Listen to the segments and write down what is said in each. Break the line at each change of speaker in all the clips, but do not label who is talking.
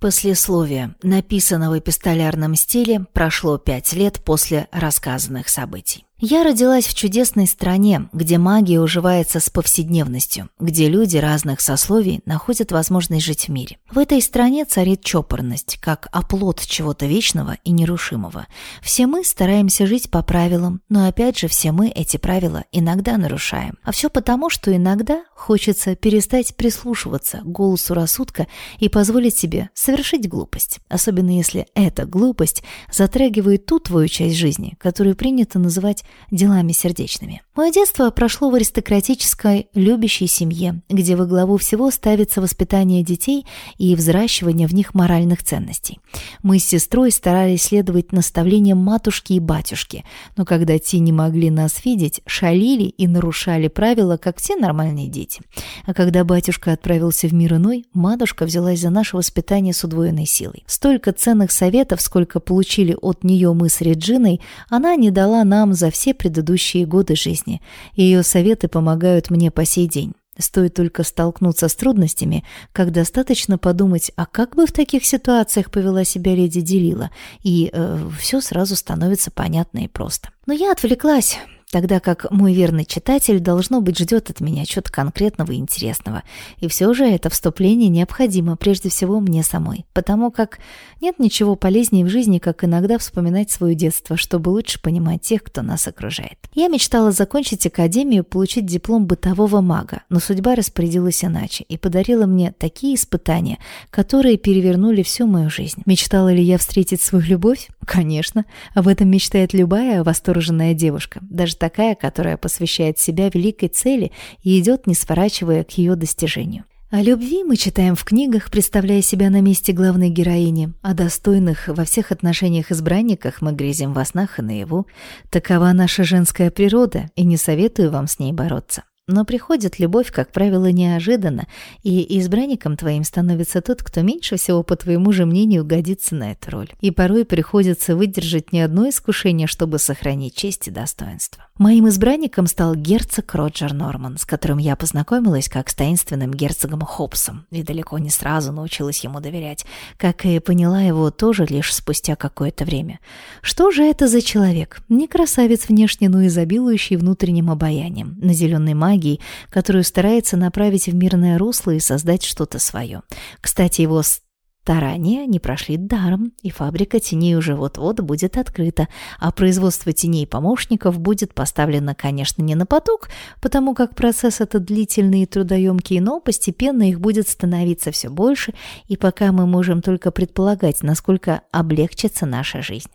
Послесловие, написано в эпистолярном стиле, прошло пять лет после рассказанных событий. Я родилась в чудесной стране, где магия уживается с повседневностью, где люди разных сословий находят возможность жить в мире. В этой стране царит чопорность, как оплот чего-то вечного и нерушимого. Все мы стараемся жить по правилам, но опять же все мы эти правила иногда нарушаем. А все потому, что иногда хочется перестать прислушиваться к голосу рассудка и позволить себе совершить глупость, особенно если эта глупость затрагивает ту твою часть жизни, которую принято называть делами сердечными. Мое детство прошло в аристократической, любящей семье, где во главу всего ставится воспитание детей и взращивание в них моральных ценностей. Мы с сестрой старались следовать наставлениям матушки и батюшки, но когда те не могли нас видеть, шалили и нарушали правила, как все нормальные дети. А когда батюшка отправился в мир иной, матушка взялась за наше воспитание с удвоенной силой. Столько ценных советов, сколько получили от нее мы с Реджиной, она не дала нам за все предыдущие годы жизни. Ее советы помогают мне по сей день. Стоит только столкнуться с трудностями, как достаточно подумать, а как бы в таких ситуациях повела себя леди Делила, и э, все сразу становится понятно и просто. Но я отвлеклась тогда как мой верный читатель, должно быть, ждет от меня чего-то конкретного и интересного. И все же это вступление необходимо прежде всего мне самой, потому как нет ничего полезнее в жизни, как иногда вспоминать свое детство, чтобы лучше понимать тех, кто нас окружает. Я мечтала закончить академию, получить диплом бытового мага, но судьба распорядилась иначе и подарила мне такие испытания, которые перевернули всю мою жизнь. Мечтала ли я встретить свою любовь? Конечно. Об этом мечтает любая восторженная девушка, даже такая, которая посвящает себя великой цели и идет, не сворачивая к ее достижению. О любви мы читаем в книгах, представляя себя на месте главной героини. О достойных во всех отношениях избранниках мы грезим во снах и наяву. Такова наша женская природа, и не советую вам с ней бороться. Но приходит любовь, как правило, неожиданно, и избранником твоим становится тот, кто меньше всего, по твоему же мнению, годится на эту роль. И порой приходится выдержать не одно искушение, чтобы сохранить честь и достоинство. Моим избранником стал герцог Роджер Норман, с которым я познакомилась как с таинственным герцогом Хопсом, и далеко не сразу научилась ему доверять, как и поняла его тоже лишь спустя какое-то время. Что же это за человек? Не красавец внешне, но изобилующий внутренним обаянием, наделенный магией, магией, которую старается направить в мирное русло и создать что-то свое. Кстати, его Старания не прошли даром, и фабрика теней уже вот-вот будет открыта, а производство теней-помощников будет поставлено, конечно, не на поток, потому как процесс этот длительный и трудоемкий, но постепенно их будет становиться все больше, и пока мы можем только предполагать, насколько облегчится наша жизнь.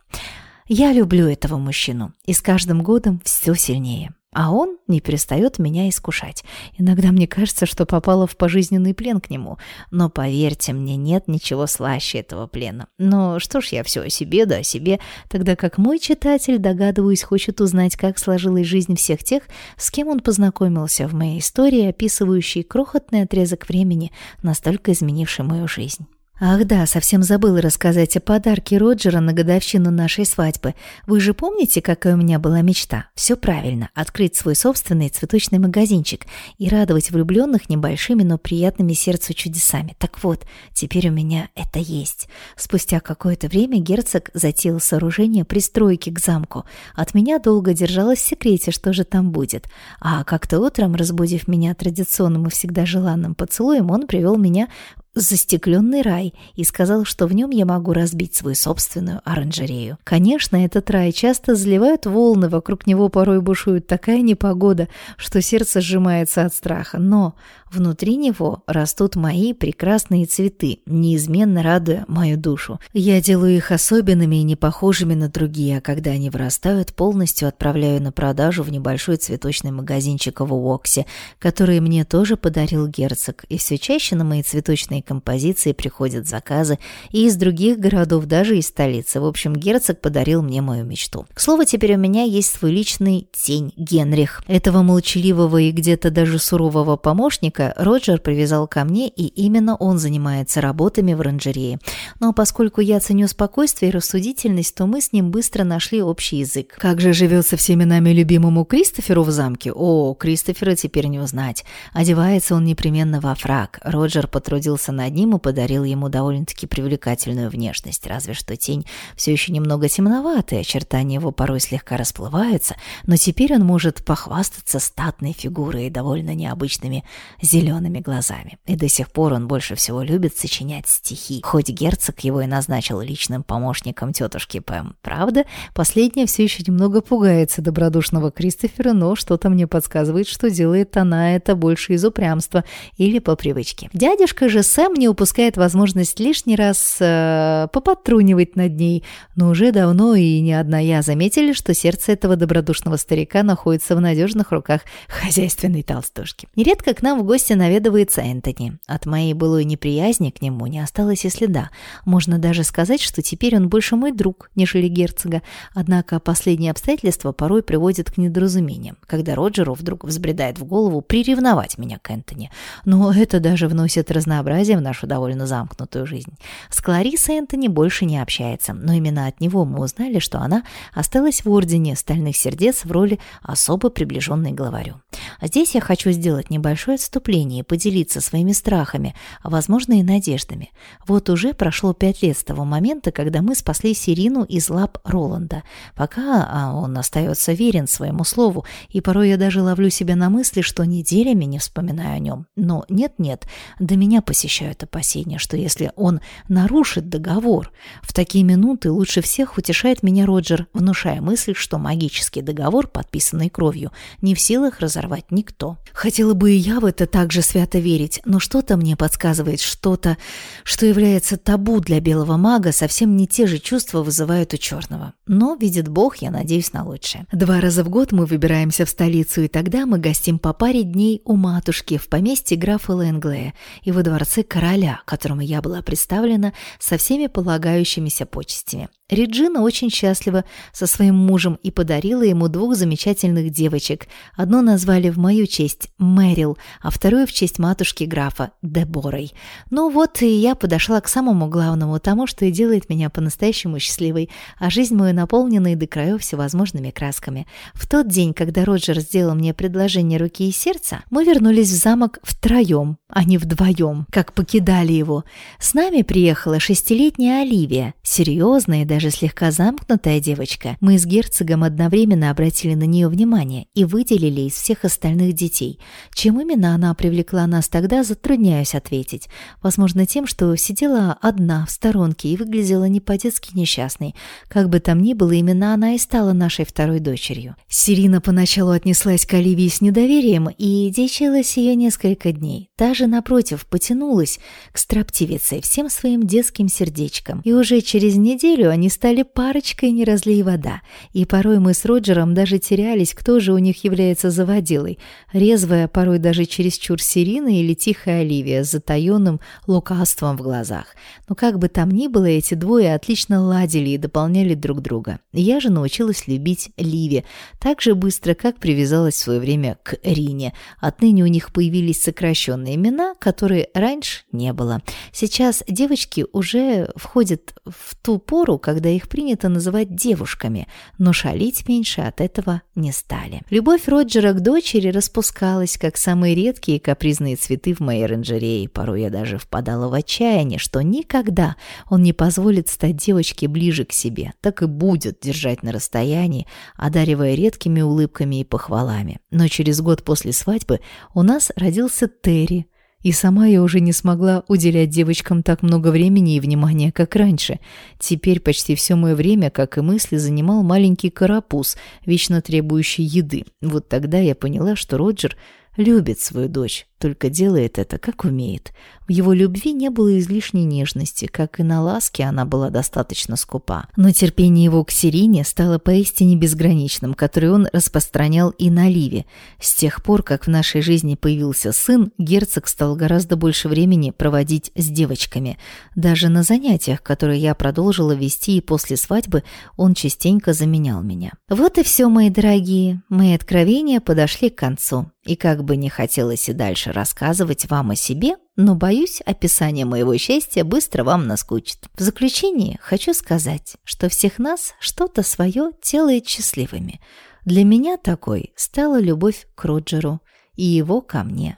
Я люблю этого мужчину, и с каждым годом все сильнее. А он не перестает меня искушать. Иногда мне кажется, что попала в пожизненный плен к нему. Но поверьте мне, нет ничего слаще этого плена. Но что ж я все о себе да о себе, тогда как мой читатель, догадываюсь, хочет узнать, как сложилась жизнь всех тех, с кем он познакомился в моей истории, описывающей крохотный отрезок времени, настолько изменивший мою жизнь. Ах да, совсем забыла рассказать о подарке Роджера на годовщину нашей свадьбы. Вы же помните, какая у меня была мечта? Все правильно, открыть свой собственный цветочный магазинчик и радовать влюбленных небольшими, но приятными сердцу чудесами. Так вот, теперь у меня это есть. Спустя какое-то время герцог затеял сооружение пристройки к замку. От меня долго держалось в секрете, что же там будет. А как-то утром, разбудив меня традиционным и всегда желанным поцелуем, он привел меня застекленный рай и сказал, что в нем я могу разбить свою собственную оранжерею. Конечно, этот рай часто заливают волны, вокруг него порой бушует такая непогода, что сердце сжимается от страха, но внутри него растут мои прекрасные цветы, неизменно радуя мою душу. Я делаю их особенными и не похожими на другие, а когда они вырастают, полностью отправляю на продажу в небольшой цветочный магазинчик в Уоксе, который мне тоже подарил герцог, и все чаще на мои цветочные композиции приходят заказы и из других городов, даже из столицы. В общем, герцог подарил мне мою мечту. К слову, теперь у меня есть свой личный тень Генрих. Этого молчаливого и где-то даже сурового помощника Роджер привязал ко мне, и именно он занимается работами в оранжерее. Но поскольку я ценю спокойствие и рассудительность, то мы с ним быстро нашли общий язык. Как же живется всеми нами любимому Кристоферу в замке? О, Кристофера теперь не узнать. Одевается он непременно во фраг. Роджер потрудился над ним и подарил ему довольно-таки привлекательную внешность, разве что тень все еще немного темноватая, очертания его порой слегка расплываются, но теперь он может похвастаться статной фигурой и довольно необычными зелеными глазами. И до сих пор он больше всего любит сочинять стихи, хоть герцог его и назначил личным помощником тетушки Пэм. Правда, последняя все еще немного пугается добродушного Кристофера, но что-то мне подсказывает, что делает она это больше из упрямства или по привычке. Дядюшка же Сэм не упускает возможность лишний раз э, попотрунивать над ней, но уже давно и не одна я заметили, что сердце этого добродушного старика находится в надежных руках хозяйственной толстушки. Нередко к нам в гости наведывается Энтони. От моей былой неприязни к нему не осталось и следа. Можно даже сказать, что теперь он больше мой друг, нежели герцога. Однако последние обстоятельства порой приводят к недоразумениям, когда Роджеру вдруг взбредает в голову приревновать меня к Энтони. Но это даже вносит разнообразие в нашу довольно замкнутую жизнь. С Кларисой Энтони больше не общается, но именно от него мы узнали, что она осталась в Ордене Стальных Сердец в роли особо приближенной главарю. А здесь я хочу сделать небольшое отступление и поделиться своими страхами, а возможно и надеждами. Вот уже прошло пять лет с того момента, когда мы спасли Сирину из лап Роланда. Пока а он остается верен своему слову, и порой я даже ловлю себя на мысли, что неделями не вспоминаю о нем. Но нет-нет, до меня посещают опасения, что если он нарушит договор, в такие минуты лучше всех утешает меня Роджер, внушая мысль, что магический договор, подписанный кровью, не в силах разорвать никто. Хотела бы и я в это также свято верить, но что-то мне подсказывает, что-то, что является табу для белого мага, совсем не те же чувства вызывают у черного. Но, видит Бог, я надеюсь на лучшее. Два раза в год мы выбираемся в столицу, и тогда мы гостим по паре дней у матушки в поместье графа Лэнглея и во дворце короля, которому я была представлена со всеми полагающимися почестями. Реджина очень счастлива со своим мужем и подарила ему двух замечательных девочек. Одну назвали в мою честь Мэрил, а вторую в честь матушки графа Деборой. Ну вот и я подошла к самому главному, тому, что и делает меня по-настоящему счастливой, а жизнь мою наполнена и до краев всевозможными красками. В тот день, когда Роджер сделал мне предложение руки и сердца, мы вернулись в замок втроем, а не вдвоем, как покидали его. С нами приехала шестилетняя Оливия, серьезная и даже слегка замкнутая девочка. Мы с герцогом одновременно обратили на нее внимание и выделили из всех остальных детей. Чем именно она привлекла нас тогда, затрудняюсь ответить. Возможно, тем, что сидела одна в сторонке и выглядела не по-детски несчастной. Как бы там ни было, именно она и стала нашей второй дочерью. Сирина поначалу отнеслась к Оливии с недоверием и дичилась ее несколько дней. Та же, напротив, потянулась к строптивице всем своим детским сердечком. И уже через неделю они стали парочкой «Не разлей вода», и порой мы с Роджером даже терялись, кто же у них является заводилой. Резвая, порой даже чересчур Сирина или тихая Оливия с затаенным лукавством в глазах. Но как бы там ни было, эти двое отлично ладили и дополняли друг друга. Я же научилась любить Ливи так же быстро, как привязалась в свое время к Рине. Отныне у них появились сокращенные имена, которые раньше не было. Сейчас девочки уже входят в ту пору, когда их принято называть девушками, но шалить меньше от этого не стали. Любовь Роджера к дочери распускалась, как самые редкие капризные цветы в моей оранжерее. Порой я даже впадала в отчаяние, что никогда он не позволит стать девочке ближе к себе, так и будет держать на расстоянии, одаривая редкими улыбками и похвалами. Но через год после свадьбы у нас родился Терри, и сама я уже не смогла уделять девочкам так много времени и внимания, как раньше. Теперь почти все мое время, как и мысли, занимал маленький карапуз, вечно требующий еды. Вот тогда я поняла, что Роджер любит свою дочь, только делает это, как умеет. В его любви не было излишней нежности, как и на ласке она была достаточно скупа. Но терпение его к Сирине стало поистине безграничным, который он распространял и на Ливе. С тех пор, как в нашей жизни появился сын, герцог стал гораздо больше времени проводить с девочками. Даже на занятиях, которые я продолжила вести и после свадьбы, он частенько заменял меня. Вот и все, мои дорогие. Мои откровения подошли к концу. И как бы не хотелось и дальше рассказывать вам о себе, но, боюсь, описание моего счастья быстро вам наскучит. В заключение хочу сказать, что всех нас что-то свое делает счастливыми. Для меня такой стала любовь к Роджеру и его ко мне.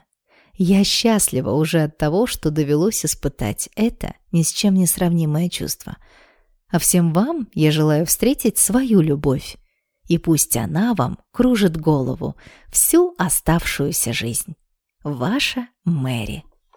Я счастлива уже от того, что довелось испытать это ни с чем не сравнимое чувство. А всем вам я желаю встретить свою любовь и пусть она вам кружит голову всю оставшуюся жизнь. Ваша Мэри.